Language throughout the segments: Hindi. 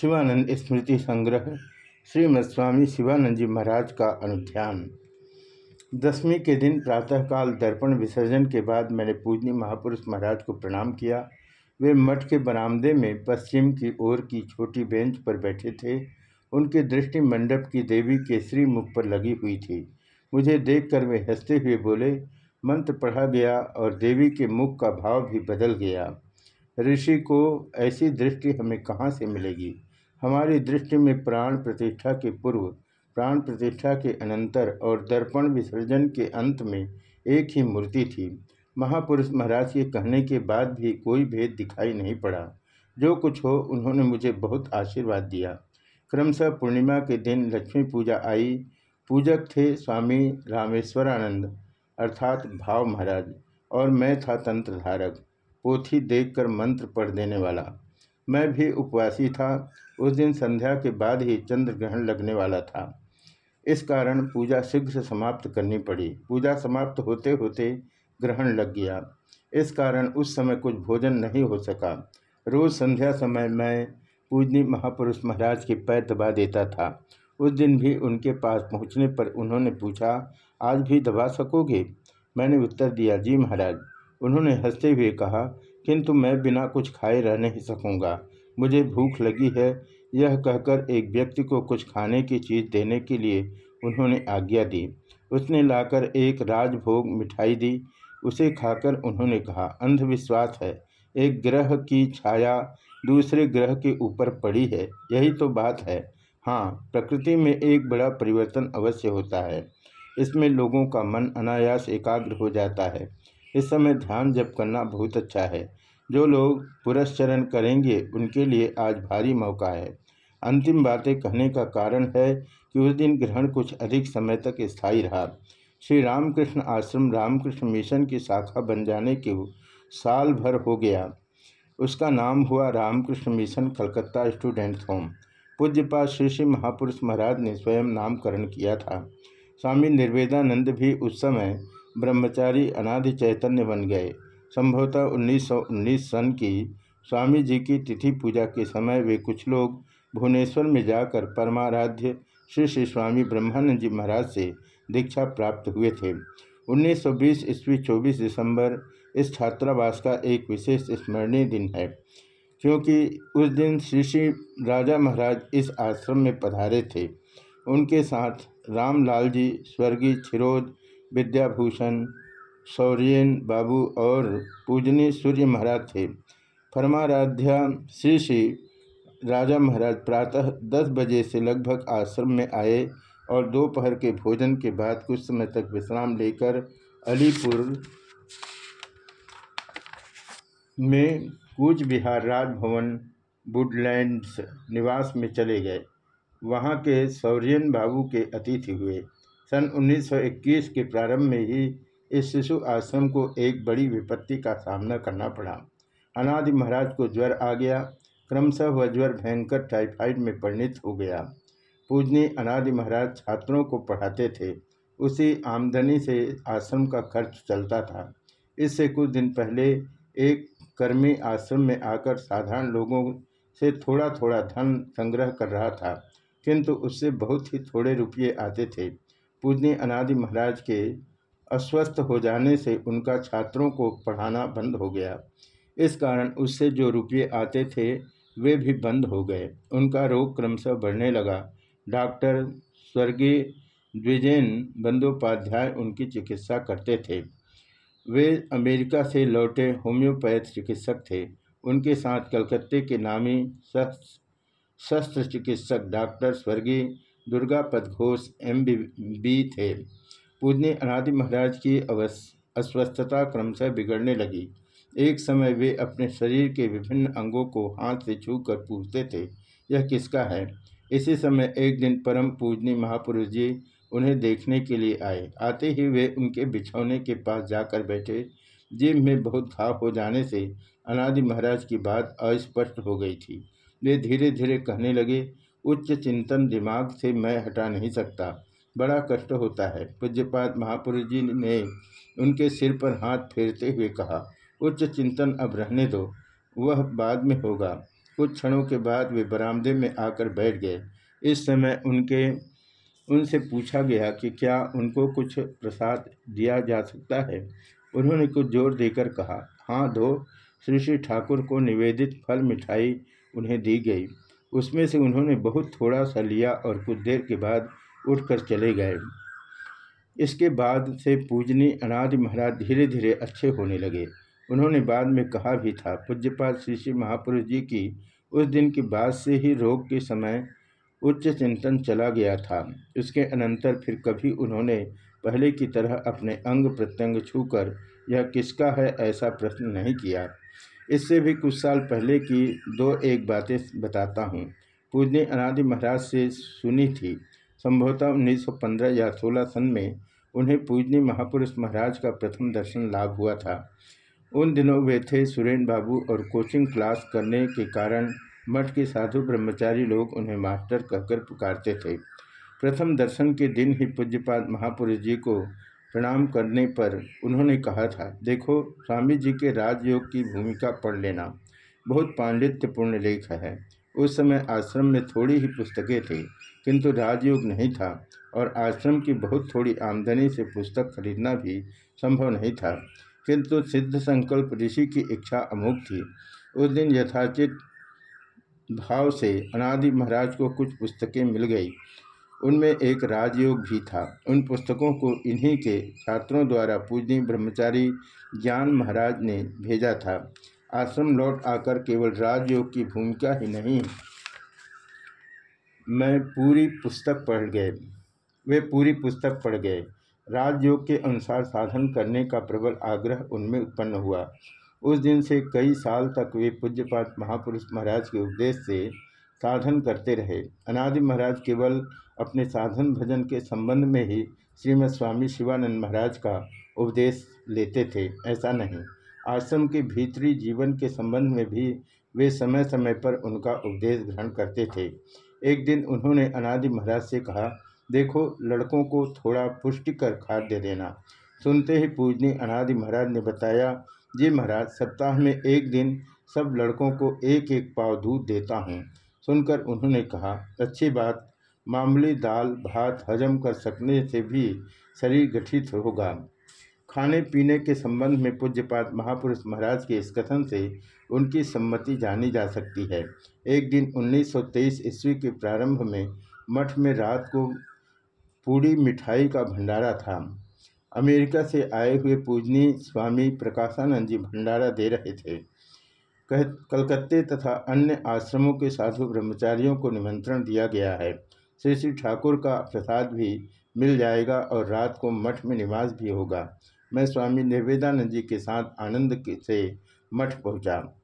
शिवानंद स्मृति संग्रह श्रीमद स्वामी शिवानंद जी महाराज का अनुध्यान। दसवीं के दिन प्रातःकाल दर्पण विसर्जन के बाद मैंने पूजनी महापुरुष महाराज को प्रणाम किया। वे मठ के बरामदे में पश्चिम की ओर की छोटी बेंच पर बैठे थे। उनकी दृष्टि मंडप की देवी के श्री मुख पर लगी हुई थी। मुझे देखकर वे हँसते हुए बोले, मंत्र पढ़ा गया और देवी के मुख का भाव भी बदल गया। ऋषि को ऐसी दृष्टि हमें कहाँ से मिलेगी? हमारी दृष्टि में प्राण प्रतिष्ठा के पूर्व, प्राण प्रतिष्ठा के अनंतर और दर्पण विसर्जन के अंत में एक ही मूर्ति थी। महापुरुष महाराज के कहने के बाद भी कोई भेद दिखाई नहीं पड़ा। जो कुछ हो, उन्होंने मुझे बहुत आशीर्वाद दिया। क्रमशः पूर्णिमा के दिन लक्ष्मी पूजा आई। पूजक थे स्वामी रामेश्वरानंद, अर्थात भाव महाराज, और मैं था तंत्रधारक, पोथी देखकर मंत्र पढ़ देने वाला। मैं भी उपवासी था। उस दिन संध्या के बाद ही चंद्र ग्रहण लगने वाला था। इस कारण पूजा शीघ्र समाप्त करनी पड़ी। पूजा समाप्त होते होते ग्रहण लग गया। इस कारण उस समय कुछ भोजन नहीं हो सका। रोज़ संध्या समय मैं पूजनी महापुरुष महाराज के पैर दबा देता था। उस दिन भी उनके पास पहुँचने पर उन्होंने पूछा, आज भी दबा सकोगे? मैंने उत्तर दिया, जी महाराज। उन्होंने हँसते हुए कहा किंतु मैं बिना कुछ खाए रह नहीं सकूँगा। मुझे भूख लगी है। यह कहकर एक व्यक्ति को कुछ खाने की चीज़ देने के लिए उन्होंने आज्ञा दी। उसने लाकर एक राजभोग मिठाई दी। उसे खाकर उन्होंने कहा, अंधविश्वास है। एक ग्रह की छाया दूसरे ग्रह के ऊपर पड़ी है। यही तो बात है। हाँ प्रकृति में एक बड़ा परिवर्तन अवश्य होता है। इसमें लोगों का मन अनायास एकाग्र हो जाता है। इस समय ध्यान जप करना बहुत अच्छा है। जो लोग पुरस्चरण करेंगे, उनके लिए आज भारी मौका है। अंतिम बातें कहने का कारण है कि उस दिन ग्रहण कुछ अधिक समय तक स्थायी रहा। श्री रामकृष्ण आश्रम रामकृष्ण मिशन की शाखा बन जाने के साल भर हो गया। उसका नाम हुआ Ramakrishna mission Calcutta student home. पूज्यपात Shri Shri महापुरुष महाराज ने स्वयं नामकरण किया था। स्वामी निर्वेदानंद भी उस समय ब्रह्मचारी अनादि चैतन्य बन गए। संभवतः 1919 सन की स्वामी जी की तिथि पूजा के समय वे कुछ लोग भुवनेश्वर में जाकर परमाराध्य श्री श्री स्वामी ब्रह्मानंद जी महाराज से दीक्षा प्राप्त हुए थे। 1920 ईस्वी 24 दिसंबर इस छात्रावास का एक विशेष स्मरणीय दिन है, क्योंकि उस दिन श्री श्री राजा महाराज इस आश्रम में पधारे थे। उनके साथ रामलाल जी, स्वर्गीय छिरोद विद्याभूषण, सौर्यन बाबू और पूजनी सूर्य महाराज थे। परमाराध्या श्री श्री राजा महाराज प्रातः दस बजे से लगभग आश्रम में आए और दोपहर के भोजन के बाद कुछ समय तक विश्राम लेकर अलीपुर में कूच बिहार राजभवन, वुडलैंड्स निवास में चले गए। वहाँ के सौर्यन बाबू के अतिथि हुए। सन 1921 के प्रारंभ में ही इस शिशु आश्रम को एक बड़ी विपत्ति का सामना करना पड़ा। अनादि महाराज को ज्वर आ गया। क्रमशः वह ज्वर भयंकर टाइफाइड में परिणित हो गया। पूजनी अनादि महाराज छात्रों को पढ़ाते थे। उसी आमदनी से आश्रम का खर्च चलता था। इससे कुछ दिन पहले एक कर्मी आश्रम में आकर साधारण लोगों से थोड़ा थोड़ा धन संग्रह कर रहा था, किंतु उससे बहुत ही थोड़े रुपये आते थे। पूजनी अनादि महाराज के अस्वस्थ हो जाने से उनका छात्रों को पढ़ाना बंद हो गया। इस कारण उससे जो रुपये आते थे, वे भी बंद हो गए। उनका रोग क्रमशः बढ़ने लगा। डॉक्टर स्वर्गीय द्विजेन बंदोपाध्याय उनकी चिकित्सा करते थे। वे अमेरिका से लौटे होम्योपैथ चिकित्सक थे। उनके साथ कलकत्ते के नामी शस्त्र चिकित्सक डॉक्टर स्वर्गीय दुर्गापद घोष एम बी थे। पूजनी अनादि महाराज की अस्वस्थता क्रमशः बिगड़ने लगी। एक समय वे अपने शरीर के विभिन्न अंगों को हाथ से छू कर पूछते थे। यह किसका है? इसी समय एक दिन परम पूजनी महापुरुष जी उन्हें देखने के लिए आए। आते ही वे उनके बिछौने के पास जाकर बैठे। जिम में बहुत घाव हो जाने से अनादि महाराज की बात अस्पष्ट हो गई थी। वे धीरे धीरे कहने लगे उच्च चिंतन दिमाग से मैं हटा नहीं सकता। बड़ा कष्ट होता है पूज्यपात महापुरुष जी ने उनके सिर पर हाथ फेरते हुए कहा, उच्च चिंतन अब रहने दो, वह बाद में होगा। कुछ क्षणों के बाद वे बरामदे में आकर बैठ गए। इस समय उनके, उनसे पूछा गया कि क्या उनको कुछ प्रसाद दिया जा सकता है? उन्होंने कुछ ज़ोर देकर कहा हाँ दो। श्री श्री ठाकुर को निवेदित फल मिठाई उन्हें दी गई। उसमें से उन्होंने बहुत थोड़ा सा लिया और कुछ देर के बाद उठकर चले गए। इसके बाद से पूजनी अनादि महाराज धीरे धीरे अच्छे होने लगे। उन्होंने बाद में कहा भी था पूज्यपात श्री श्री महापुरुष जी की उस दिन की बाद से ही रोग के समय उच्च चिंतन चला गया था। उसके अनंतर फिर कभी उन्होंने पहले की तरह अपने अंग प्रत्यंग छूकर, यह किसका है ऐसा प्रश्न नहीं किया। इससे भी कुछ साल पहले की दो एक बातें बताता हूँ। पूजनी अनादि महाराज से सुनी थी। संभवतः 1915 या 16 सन में उन्हें पूजनी महापुरुष महाराज का प्रथम दर्शन लाभ हुआ था। उन दिनों वे थे सुरेन बाबू और कोचिंग क्लास करने के कारण मठ के साधु ब्रह्मचारी लोग उन्हें मास्टर कहकर पुकारते थे। प्रथम दर्शन के दिन ही पूज्यपाद महापुरुष जी को प्रणाम करने पर उन्होंने कहा था, देखो, स्वामी जी के राजयोग की भूमिका पढ़ लेना बहुत पांडित्यपूर्ण लेख है। उस समय आश्रम में थोड़ी ही पुस्तकें थी, किंतु राजयोग नहीं था और आश्रम की बहुत थोड़ी आमदनी से पुस्तक खरीदना भी संभव नहीं था। किंतु सिद्ध संकल्प ऋषि की इच्छा अमुक थी। उस दिन यथाचित भाव से अनादि महाराज को कुछ पुस्तकें मिल गई। उनमें एक राजयोग भी था। उन पुस्तकों को इन्हीं के छात्रों द्वारा पूजनी ब्रह्मचारी ज्ञान महाराज ने भेजा था। आश्रम लौट आकर केवल राजयोग की भूमिका ही नहीं, मैं पूरी पुस्तक पढ़ गए। वे पूरी पुस्तक पढ़ गए। राजयोग के अनुसार साधन करने का प्रबल आग्रह उनमें उत्पन्न हुआ। उस दिन से कई साल तक वे पूज्यपात महापुरुष महाराज के उपदेश से साधन करते रहे। अनादि महाराज केवल अपने साधन भजन के संबंध में ही श्रीमद स्वामी शिवानंद महाराज का उपदेश लेते थे। ऐसा नहीं। आश्रम के भीतरी जीवन के संबंध में भी वे समय समय पर उनका उपदेश ग्रहण करते थे। एक दिन उन्होंने अनादि महाराज से कहा, देखो, लड़कों को थोड़ा पुष्टि पुष्टिकर खाद्य देना। सुनते ही पूजनी अनादि महाराज ने बताया, जी महाराज, सप्ताह में एक दिन सब लड़कों को एक एक पाव दूध देता हूँ। सुनकर उन्होंने कहा, अच्छी बात, मामूली दाल, भात, हजम कर सकने से भी शरीर गठित होगा। खाने पीने के संबंध में पूज्यपात महापुरुष महाराज के इस कथन से उनकी सम्मति जानी जा सकती है। एक दिन 1923 ईस्वी के प्रारंभ में मठ में रात को पूड़ी मिठाई का भंडारा था। अमेरिका से आए हुए पूजनी स्वामी प्रकाशानंद जी भंडारा दे रहे थे। कलकत्ते तथा अन्य आश्रमों के साधु ब्रह्मचारियों को निमंत्रण दिया गया है। श्री श्री ठाकुर का प्रसाद भी मिल जाएगा और रात को मठ में निवास भी होगा। मैं स्वामी निर्वेदानंद जी के साथ आनंद से मठ पहुँचा।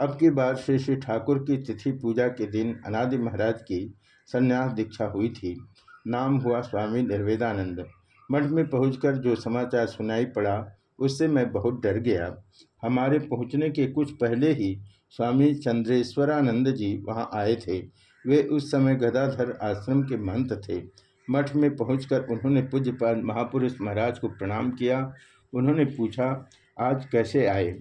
अब की बार श्री श्री ठाकुर की तिथि पूजा के दिन अनादि महाराज की संन्यास दीक्षा हुई थी। नाम हुआ स्वामी निर्वेदानंद। मठ में पहुंचकर जो समाचार सुनाई पड़ा उससे मैं बहुत डर गया। हमारे पहुँचने के कुछ पहले ही स्वामी चंद्रेश्वरानंद जी वहाँ आए थे। वे उस समय गदाधर आश्रम के महंत थे। मठ में पहुंचकर उन्होंने पूज्यपाद महापुरुष महाराज को प्रणाम किया। उन्होंने पूछा, आज कैसे आए?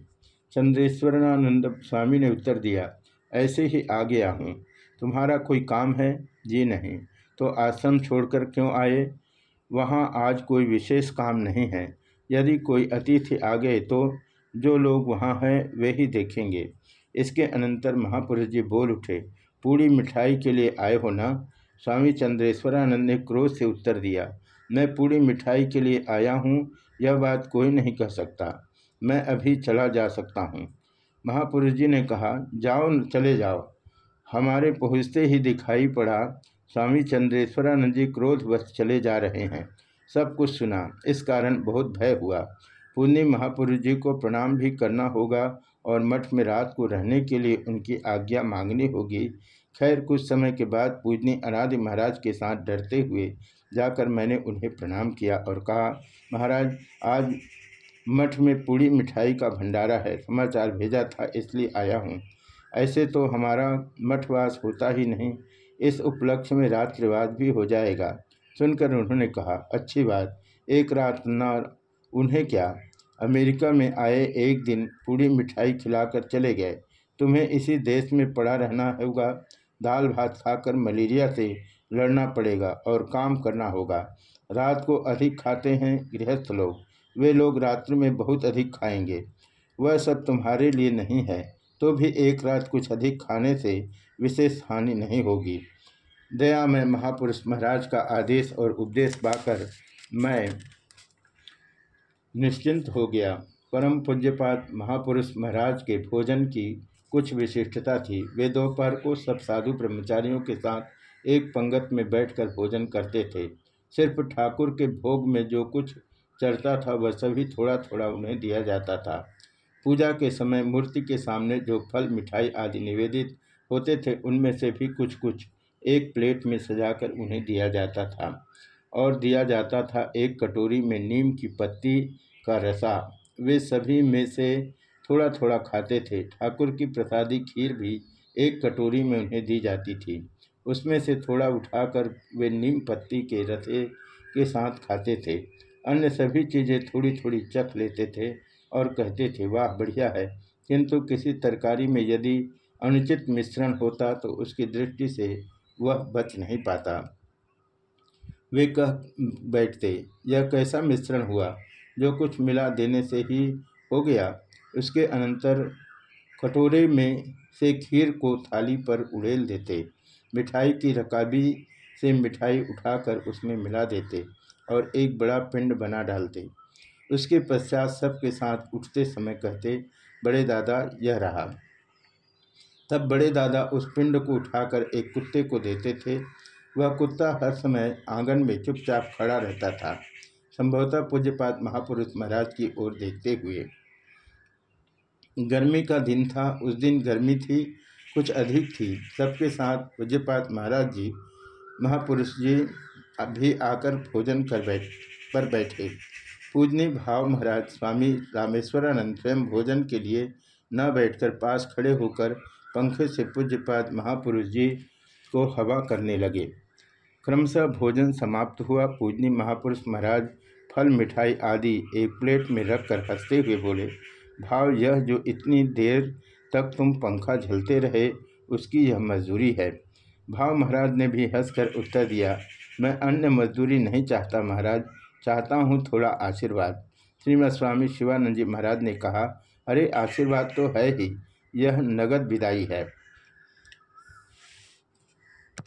चंद्रेश्वरानंद स्वामी ने उत्तर दिया, ऐसे ही आ गया हूँ तुम्हारा कोई काम है? जी नहीं। तो आश्रम छोड़कर क्यों आए? वहाँ आज कोई विशेष काम नहीं है। यदि कोई अतिथि आ गए तो जो लोग वहाँ हैं, वे ही देखेंगे। इसके अनंतर महापुरुष जी बोल उठे, पूरी मिठाई के लिए आए हो ना? स्वामी चंद्रेश्वरानंद ने क्रोध से उत्तर दिया, मैं पूरी मिठाई के लिए आया हूँ, यह बात कोई नहीं कह सकता। मैं अभी चला जा सकता हूँ। महापुरुष जी ने कहा, जाओ चले जाओ। हमारे पहुँचते ही दिखाई पड़ा, स्वामी चंद्रेश्वरानंद जी क्रोध क्रोधवश चले जा रहे हैं। सब कुछ सुना। इस कारण बहुत भय हुआ। पुण्य महापुरुष जी को प्रणाम भी करना होगा और मठ में रात को रहने के लिए उनकी आज्ञा मांगनी होगी। खैर, कुछ समय के बाद पूजनी अनादि महाराज के साथ डरते हुए जाकर मैंने उन्हें प्रणाम किया और कहा, महाराज, आज मठ में पूड़ी मिठाई का भंडारा है। समाचार भेजा था, इसलिए आया हूँ। ऐसे तो हमारा मठवास होता ही नहीं। इस उपलक्ष्य में रात्रिवास भी हो जाएगा। सुनकर उन्होंने कहा, अच्छी बात, एक रात न उन्हें क्या? अमेरिका में आए एक दिन पूरी मिठाई खिलाकर चले गए। तुम्हें इसी देश में पड़ा रहना होगा। दाल भात खाकर मलेरिया से लड़ना पड़ेगा और काम करना होगा। रात को अधिक खाते हैं गृहस्थ लोग। वे लोग रात्रि में बहुत अधिक खाएँगे। वह सब तुम्हारे लिए नहीं है तो भी एक रात कुछ अधिक खाने से विशेष हानि नहीं होगी। दया में महापुरुष महाराज का आदेश और उपदेश पाकर मैं निश्चिंत हो गया। परम पूज्यपात महापुरुष महाराज के भोजन की कुछ विशिष्टता थी। वे दोपहर को सब साधु ब्रह्मचारियों के साथ एक पंगत में बैठकर भोजन करते थे। सिर्फ़ ठाकुर के भोग में जो कुछ चढ़ता था, वह सभी थोड़ा थोड़ा उन्हें दिया जाता था। पूजा के समय मूर्ति के सामने जो फल मिठाई आदि निवेदित होते थे, उनमें से भी कुछ कुछ एक प्लेट में सजाकर उन्हें दिया जाता था और दिया जाता था एक कटोरी में नीम की पत्ती का रसा। वे सभी में से थोड़ा थोड़ा खाते थे। ठाकुर की प्रसादी खीर भी एक कटोरी में उन्हें दी जाती थी। उसमें से थोड़ा उठाकर वे नीम पत्ती के रसे के साथ खाते थे। अन्य सभी चीज़ें थोड़ी थोड़ी चख लेते थे और कहते थे, वाह, बढ़िया है। किंतु किसी तरकारी में यदि अनुचित मिश्रण होता तो उसकी दृष्टि से वह बच नहीं पाता। वे कह बैठते, यह कैसा मिश्रण हुआ जो कुछ मिला देने से ही हो गया उसके अनंतर कटोरे में से खीर को थाली पर उड़ेल देते। मिठाई की रकाबी से मिठाई उठाकर उसमें मिला देते और एक बड़ा पिंड बना डालते। उसके पश्चात सबके साथ उठते समय कहते, बड़े दादा, यह रहा। तब बड़े दादा उस पिंड को उठाकर एक कुत्ते को देते थे। वह कुत्ता हर समय आँगन में चुपचाप खड़ा रहता था। संभवतः पूज्यपात महापुरुष महाराज की ओर देखते हुए। गर्मी का दिन था, उस दिन गर्मी थी, कुछ अधिक थी। सबके साथ पूज्यपात महाराज जी महापुरुष जी अभी आकर भोजन कर बैठ, पर बैठे। पूजनी भाव महाराज स्वामी रामेश्वरानंद स्वयं भोजन के लिए न बैठकर पास खड़े होकर पंखे से पूज्यपाद महापुरुष जी को हवा करने लगे। क्रमशः भोजन समाप्त हुआ। पूजनी महापुरुष महाराज फल, मिठाई आदि एक प्लेट में रखकर हँसते हुए बोले, भाव, यह जो इतनी देर तक तुम पंखा झलते रहे, उसकी यह मजदूरी है। भाव महाराज ने भी हंसकर उत्तर दिया, मैं अन्य मजदूरी नहीं चाहता महाराज, चाहता हूँ थोड़ा आशीर्वाद। श्रीमद स्वामी शिवानंद जी महाराज ने कहा, अरे, आशीर्वाद तो है ही। यह नगद विदाई है।